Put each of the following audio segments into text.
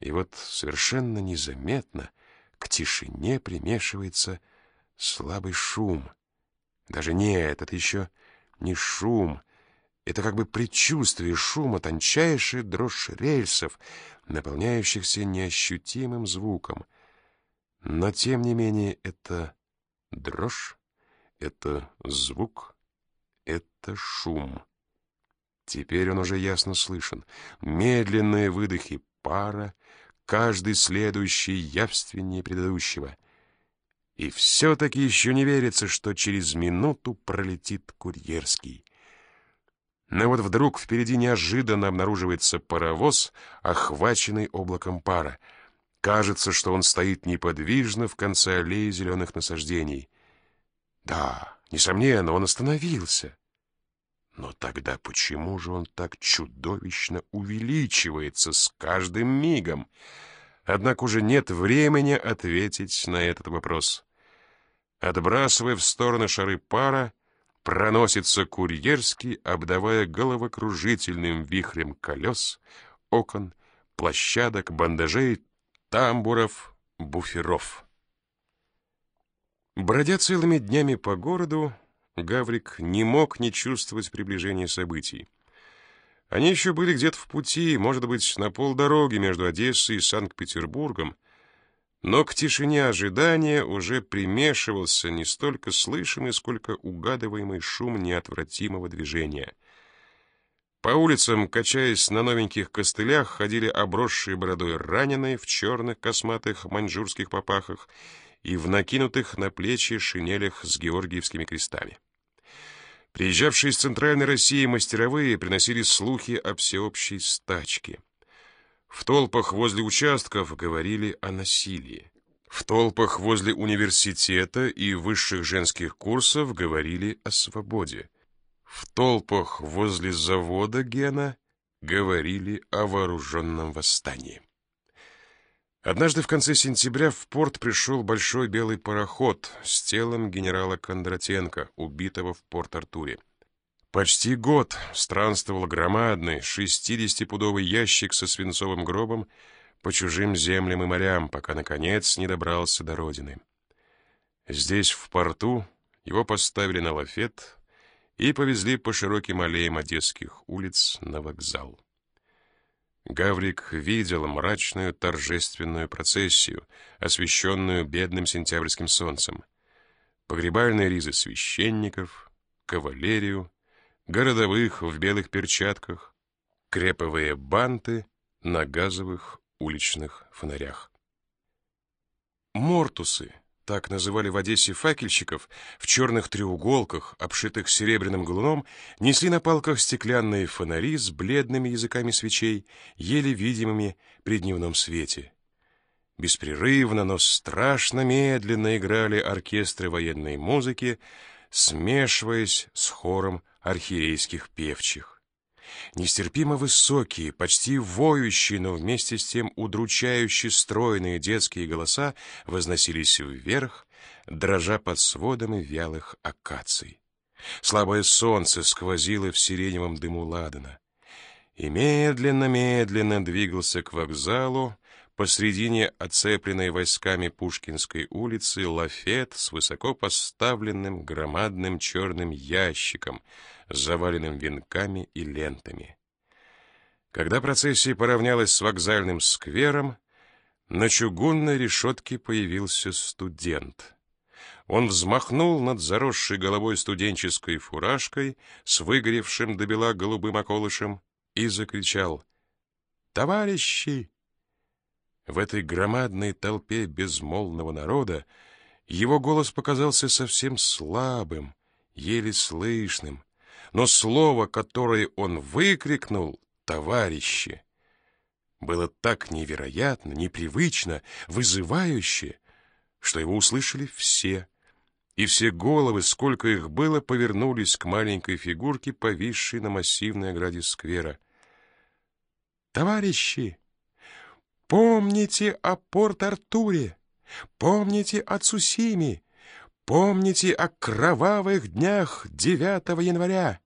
И вот совершенно незаметно к тишине примешивается слабый шум. Даже нет, это еще не шум. Это как бы предчувствие шума, тончайшая дрожь рельсов, наполняющихся неощутимым звуком. Но, тем не менее, это дрожь, это звук, это шум. Теперь он уже ясно слышен. Медленные выдохи пара, каждый следующий явственнее предыдущего. И все-таки еще не верится, что через минуту пролетит курьерский. Но вот вдруг впереди неожиданно обнаруживается паровоз, охваченный облаком пара. Кажется, что он стоит неподвижно в конце аллеи зеленых насаждений. Да, несомненно, он остановился. Но тогда почему же он так чудовищно увеличивается с каждым мигом? Однако уже нет времени ответить на этот вопрос. Отбрасывая в стороны шары пара, проносится курьерский, обдавая головокружительным вихрем колес, окон, площадок, бандажей, тамбуров, буферов. Бродя целыми днями по городу, Гаврик не мог не чувствовать приближения событий. Они еще были где-то в пути, может быть, на полдороги между Одессой и Санкт-Петербургом, но к тишине ожидания уже примешивался не столько слышимый, сколько угадываемый шум неотвратимого движения. По улицам, качаясь на новеньких костылях, ходили обросшие бородой раненые в черных косматых маньчжурских попахах и в накинутых на плечи шинелях с георгиевскими крестами. Приезжавшие из Центральной России мастеровые приносили слухи о всеобщей стачке. В толпах возле участков говорили о насилии. В толпах возле университета и высших женских курсов говорили о свободе. В толпах возле завода Гена говорили о вооруженном восстании. Однажды в конце сентября в порт пришел большой белый пароход с телом генерала Кондратенко, убитого в Порт-Артуре. Почти год странствовал громадный шестидесятипудовый ящик со свинцовым гробом по чужим землям и морям, пока, наконец, не добрался до родины. Здесь, в порту, его поставили на лафет и повезли по широким аллеям одесских улиц на вокзал. Гаврик видел мрачную торжественную процессию, освещенную бедным сентябрьским солнцем. Погребальные ризы священников, кавалерию, городовых в белых перчатках, креповые банты на газовых уличных фонарях. Мортусы так называли в Одессе факельщиков, в черных треуголках, обшитых серебряным галуном, несли на палках стеклянные фонари с бледными языками свечей, еле видимыми при дневном свете. Беспрерывно, но страшно медленно играли оркестры военной музыки, смешиваясь с хором архиерейских певчих. Нестерпимо высокие, почти воющие, но вместе с тем удручающе стройные детские голоса возносились вверх, дрожа под сводами вялых акаций. Слабое солнце сквозило в сиреневом дыму ладана. И медленно-медленно двигался к вокзалу, посредине оцепленной войсками Пушкинской улицы лафет с высоко поставленным громадным черным ящиком, заваленным венками и лентами. Когда процессия поравнялась с вокзальным сквером, на чугунной решетке появился студент. Он взмахнул над заросшей головой студенческой фуражкой с выгоревшим до бела голубым околышем и закричал «Товарищи!». В этой громадной толпе безмолвного народа его голос показался совсем слабым, еле слышным, но слово, которое он выкрикнул «товарищи», было так невероятно, непривычно, вызывающе, что его услышали все, и все головы, сколько их было, повернулись к маленькой фигурке, повисшей на массивной ограде сквера. «Товарищи, помните о Порт-Артуре, помните о Цусиме, Помните о кровавых днях 9 января.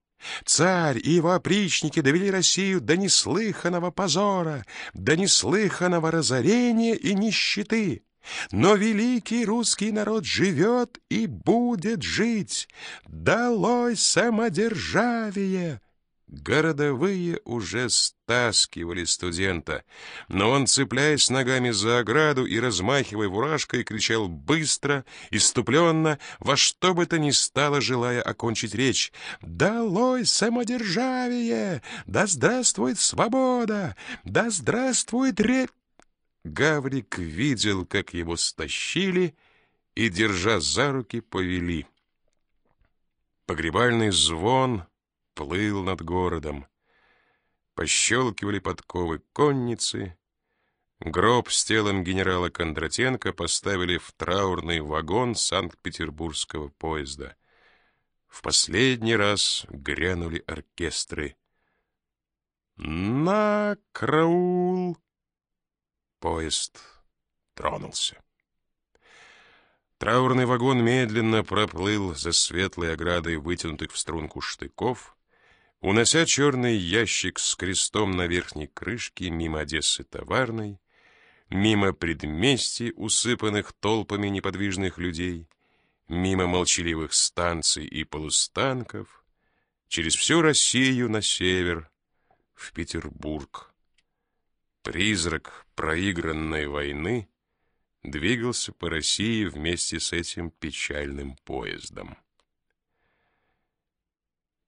Царь и его опричники довели Россию до неслыханного позора, до неслыханного разорения и нищеты. Но великий русский народ живет и будет жить. Долой самодержавие! Городовые уже стаскивали студента, но он, цепляясь ногами за ограду и размахивая фуражкой, кричал быстро, иступленно, во что бы то ни стало, желая окончить речь. «Долой самодержавие! Да здравствует свобода! Да здравствует ре...» Гаврик видел, как его стащили и, держа за руки, повели. Погребальный звон плыл над городом. Пощелкивали подковы конницы. Гроб с телом генерала Кондратенко поставили в траурный вагон Санкт-Петербургского поезда. В последний раз грянули оркестры. «На караул!» Поезд тронулся. Траурный вагон медленно проплыл за светлой оградой вытянутых в струнку штыков, унося черный ящик с крестом на верхней крышке мимо Одессы товарной, мимо предместий, усыпанных толпами неподвижных людей, мимо молчаливых станций и полустанков, через всю Россию на север, в Петербург. Призрак проигранной войны двигался по России вместе с этим печальным поездом.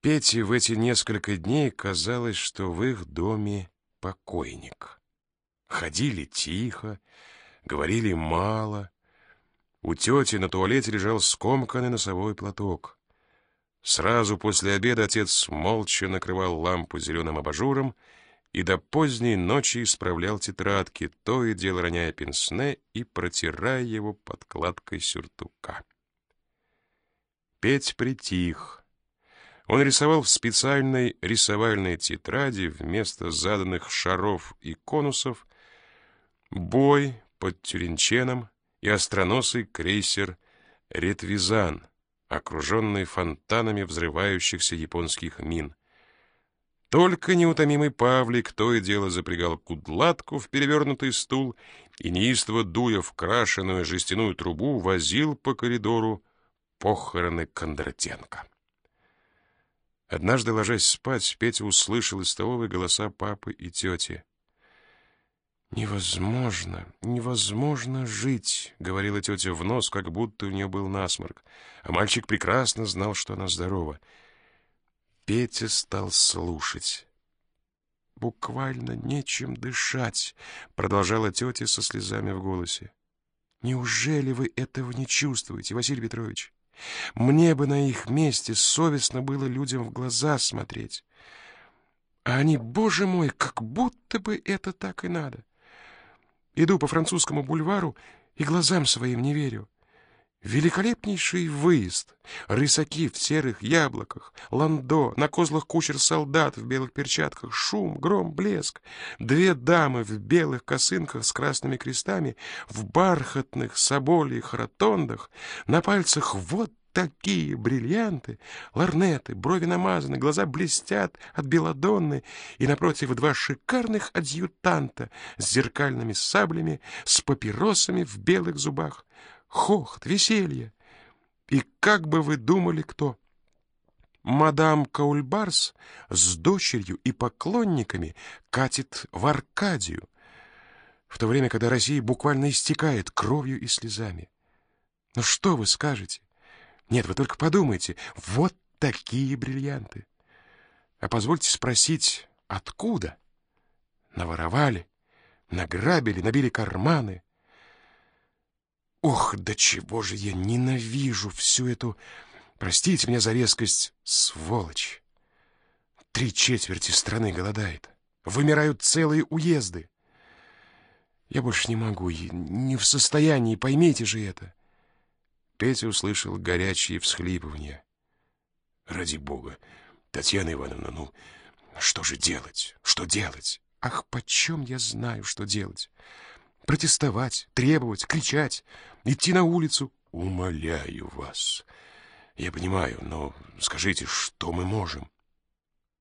Пете в эти несколько дней казалось, что в их доме покойник. Ходили тихо, говорили мало. У тети на туалете лежал скомканный носовой платок. Сразу после обеда отец молча накрывал лампу зеленым абажуром и до поздней ночи исправлял тетрадки, то и дело роняя пенсне и протирая его подкладкой сюртука. Петь притих. Он рисовал в специальной рисовальной тетради вместо заданных шаров и конусов бой под Тюринченом и остроносый крейсер «Ретвизан», окруженный фонтанами взрывающихся японских мин — только неутомимый Павлик то и дело запрягал кудлатку в перевернутый стул и, неистово дуя в крашеную жестяную трубу, возил по коридору похороны Кондратенко. Однажды, ложась спать, Петя услышал из столовой голоса папы и тети. «Невозможно, невозможно жить», — говорила тетя в нос, как будто у нее был насморк. А мальчик прекрасно знал, что она здорова — Петя стал слушать. «Буквально нечем дышать», — продолжала тетя со слезами в голосе. «Неужели вы этого не чувствуете, Василий Петрович? Мне бы на их месте совестно было людям в глаза смотреть. А они, боже мой, как будто бы это так и надо. Иду по французскому бульвару и глазам своим не верю. Великолепнейший выезд. Рысаки в серых яблоках, ландо, на козлах кучер солдат в белых перчатках, шум, гром, блеск. Две дамы в белых косынках с красными крестами, в бархатных собольих ротондах, на пальцах вот такие бриллианты, ларнеты, брови намазаны, глаза блестят от белодонны, и напротив два шикарных адъютанта с зеркальными саблями, с папиросами в белых зубах хохот, веселье. И как бы вы думали, кто? Мадам Каульбарс с дочерью и поклонниками катит в Аркадию, в то время, когда Россия буквально истекает кровью и слезами. Ну что вы скажете? Нет, вы только подумайте, вот такие бриллианты. А позвольте спросить, откуда? Наворовали, награбили, набили карманы. Ох, до чего же я ненавижу всю эту, простите меня за резкость, сволочь. Три четверти страны голодает. Вымирают целые уезды. Я больше не могу, не в состоянии, поймите же это. Петя услышал горячие всхлипывания. Ради бога, Татьяна Ивановна, ну, что же делать? Что делать? Ах, почем я знаю, что делать? Протестовать, требовать, кричать, идти на улицу. Умоляю вас. Я понимаю, но скажите, что мы можем?